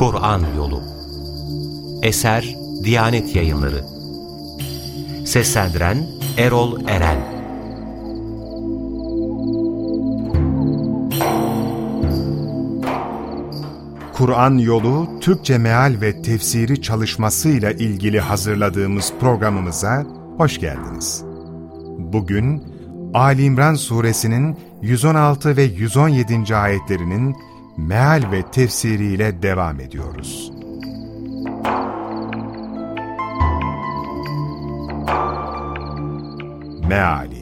Kur'an Yolu Eser Diyanet Yayınları Seslendiren Erol Eren Kur'an Yolu Türkçe Meal ve Tefsiri çalışmasıyla ilgili hazırladığımız programımıza hoş geldiniz. Bugün Ali İmran Suresinin 116 ve 117. ayetlerinin meal ve tefsiriyle devam ediyoruz. Meali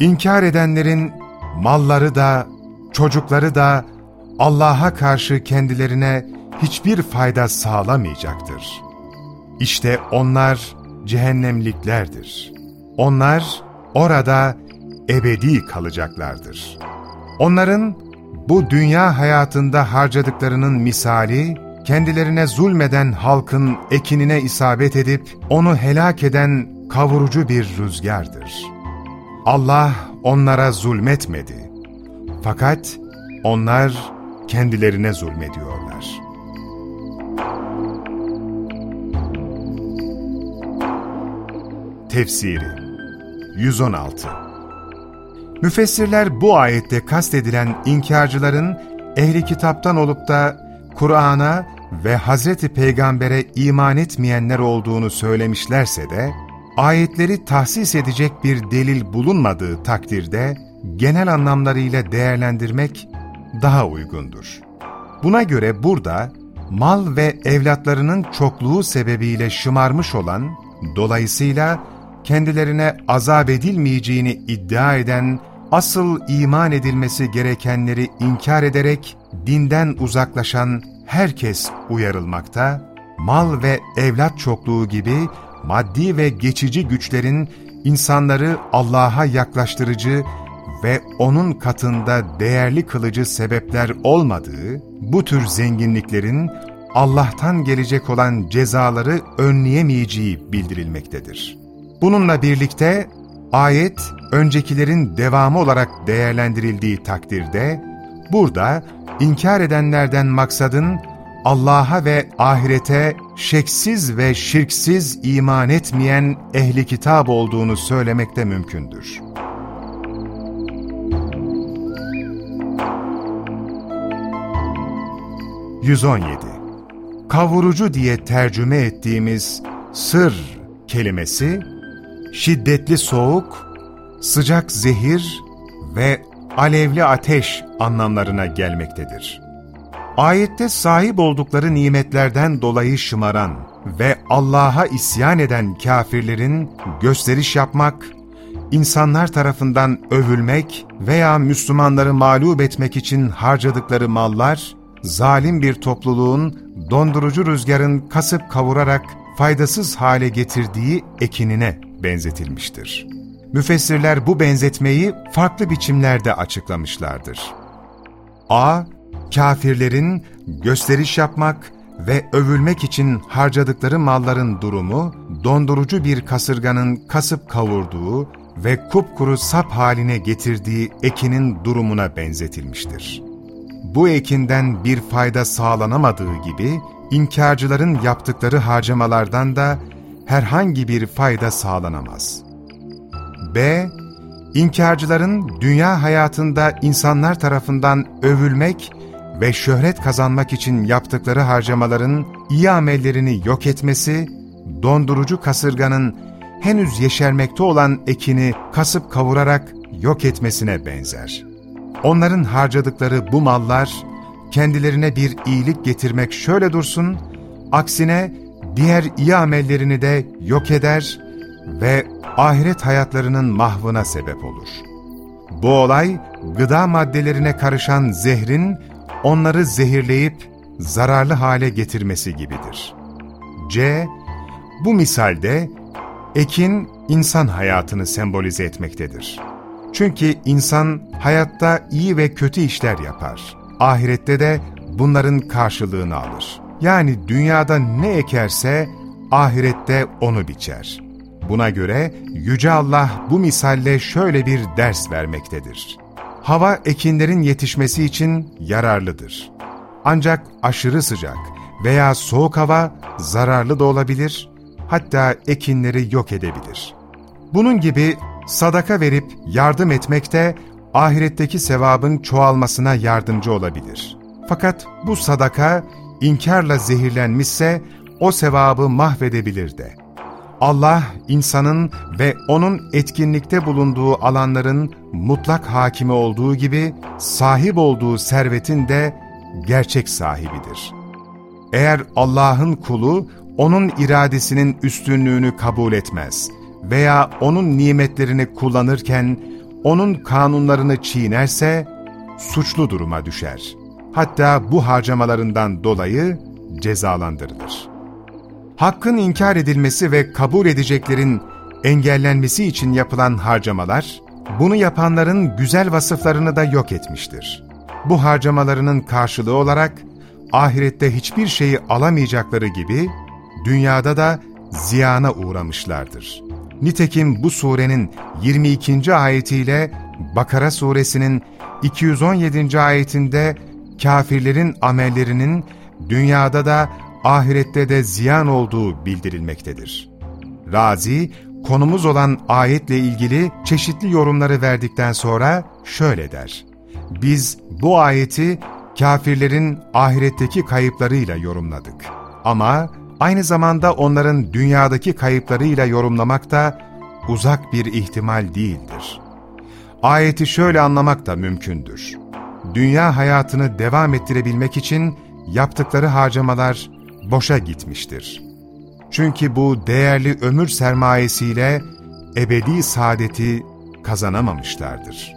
İnkar edenlerin malları da, çocukları da Allah'a karşı kendilerine hiçbir fayda sağlamayacaktır. İşte onlar cehennemliklerdir. Onlar orada ebedi kalacaklardır. Onların bu dünya hayatında harcadıklarının misali, kendilerine zulmeden halkın ekinine isabet edip onu helak eden kavurucu bir rüzgardır. Allah onlara zulmetmedi. Fakat onlar kendilerine zulmediyorlar. Tefsiri 116 Müfessirler bu ayette kastedilen inkarcıların ehli kitaptan olup da Kur'an'a ve Hazreti Peygamber'e iman etmeyenler olduğunu söylemişlerse de, ayetleri tahsis edecek bir delil bulunmadığı takdirde genel anlamlarıyla değerlendirmek daha uygundur. Buna göre burada mal ve evlatlarının çokluğu sebebiyle şımarmış olan, dolayısıyla kendilerine azap edilmeyeceğini iddia eden, asıl iman edilmesi gerekenleri inkar ederek dinden uzaklaşan herkes uyarılmakta, mal ve evlat çokluğu gibi maddi ve geçici güçlerin insanları Allah'a yaklaştırıcı ve O'nun katında değerli kılıcı sebepler olmadığı, bu tür zenginliklerin Allah'tan gelecek olan cezaları önleyemeyeceği bildirilmektedir. Bununla birlikte ayet öncekilerin devamı olarak değerlendirildiği takdirde, burada inkar edenlerden maksadın Allah'a ve ahirete şeksiz ve şirksiz iman etmeyen ehli kitap olduğunu söylemek de mümkündür. 117. Kavurucu diye tercüme ettiğimiz sır kelimesi, şiddetli soğuk, sıcak zehir ve alevli ateş anlamlarına gelmektedir. Ayette sahip oldukları nimetlerden dolayı şımaran ve Allah'a isyan eden kafirlerin gösteriş yapmak, insanlar tarafından övülmek veya Müslümanları mağlup etmek için harcadıkları mallar, zalim bir topluluğun dondurucu rüzgarın kasıp kavurarak faydasız hale getirdiği ekinine benzetilmiştir. Müfessirler bu benzetmeyi farklı biçimlerde açıklamışlardır. A. Kafirlerin gösteriş yapmak ve övülmek için harcadıkları malların durumu, dondurucu bir kasırganın kasıp kavurduğu ve kupkuru sap haline getirdiği ekinin durumuna benzetilmiştir bu ekinden bir fayda sağlanamadığı gibi, inkarcıların yaptıkları harcamalardan da herhangi bir fayda sağlanamaz. B. İnkarcıların dünya hayatında insanlar tarafından övülmek ve şöhret kazanmak için yaptıkları harcamaların iyi amellerini yok etmesi, dondurucu kasırganın henüz yeşermekte olan ekini kasıp kavurarak yok etmesine benzer. Onların harcadıkları bu mallar, kendilerine bir iyilik getirmek şöyle dursun, aksine diğer iyi amellerini de yok eder ve ahiret hayatlarının mahvına sebep olur. Bu olay, gıda maddelerine karışan zehrin onları zehirleyip zararlı hale getirmesi gibidir. C. Bu misalde ekin insan hayatını sembolize etmektedir. Çünkü insan hayatta iyi ve kötü işler yapar. Ahirette de bunların karşılığını alır. Yani dünyada ne ekerse ahirette onu biçer. Buna göre Yüce Allah bu misalle şöyle bir ders vermektedir. Hava ekinlerin yetişmesi için yararlıdır. Ancak aşırı sıcak veya soğuk hava zararlı da olabilir, hatta ekinleri yok edebilir. Bunun gibi sadaka verip yardım etmek de ahiretteki sevabın çoğalmasına yardımcı olabilir. Fakat bu sadaka inkarla zehirlenmişse o sevabı mahvedebilir de. Allah, insanın ve onun etkinlikte bulunduğu alanların mutlak hakimi olduğu gibi, sahip olduğu servetin de gerçek sahibidir. Eğer Allah'ın kulu, onun iradesinin üstünlüğünü kabul etmez veya onun nimetlerini kullanırken, onun kanunlarını çiğnerse, suçlu duruma düşer. Hatta bu harcamalarından dolayı cezalandırılır hakkın inkar edilmesi ve kabul edeceklerin engellenmesi için yapılan harcamalar, bunu yapanların güzel vasıflarını da yok etmiştir. Bu harcamalarının karşılığı olarak, ahirette hiçbir şeyi alamayacakları gibi, dünyada da ziyana uğramışlardır. Nitekim bu surenin 22. ayetiyle Bakara suresinin 217. ayetinde kafirlerin amellerinin dünyada da ahirette de ziyan olduğu bildirilmektedir. Razi, konumuz olan ayetle ilgili çeşitli yorumları verdikten sonra şöyle der. Biz bu ayeti kafirlerin ahiretteki kayıplarıyla yorumladık. Ama aynı zamanda onların dünyadaki kayıplarıyla yorumlamak da uzak bir ihtimal değildir. Ayeti şöyle anlamak da mümkündür. Dünya hayatını devam ettirebilmek için yaptıkları harcamalar boşa gitmiştir. Çünkü bu değerli ömür sermayesiyle ebedi saadeti kazanamamışlardır.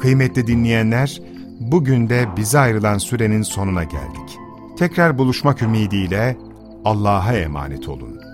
Kıymetli dinleyenler, bugün de bize ayrılan sürenin sonuna geldik. Tekrar buluşmak ümidiyle Allah'a emanet olun.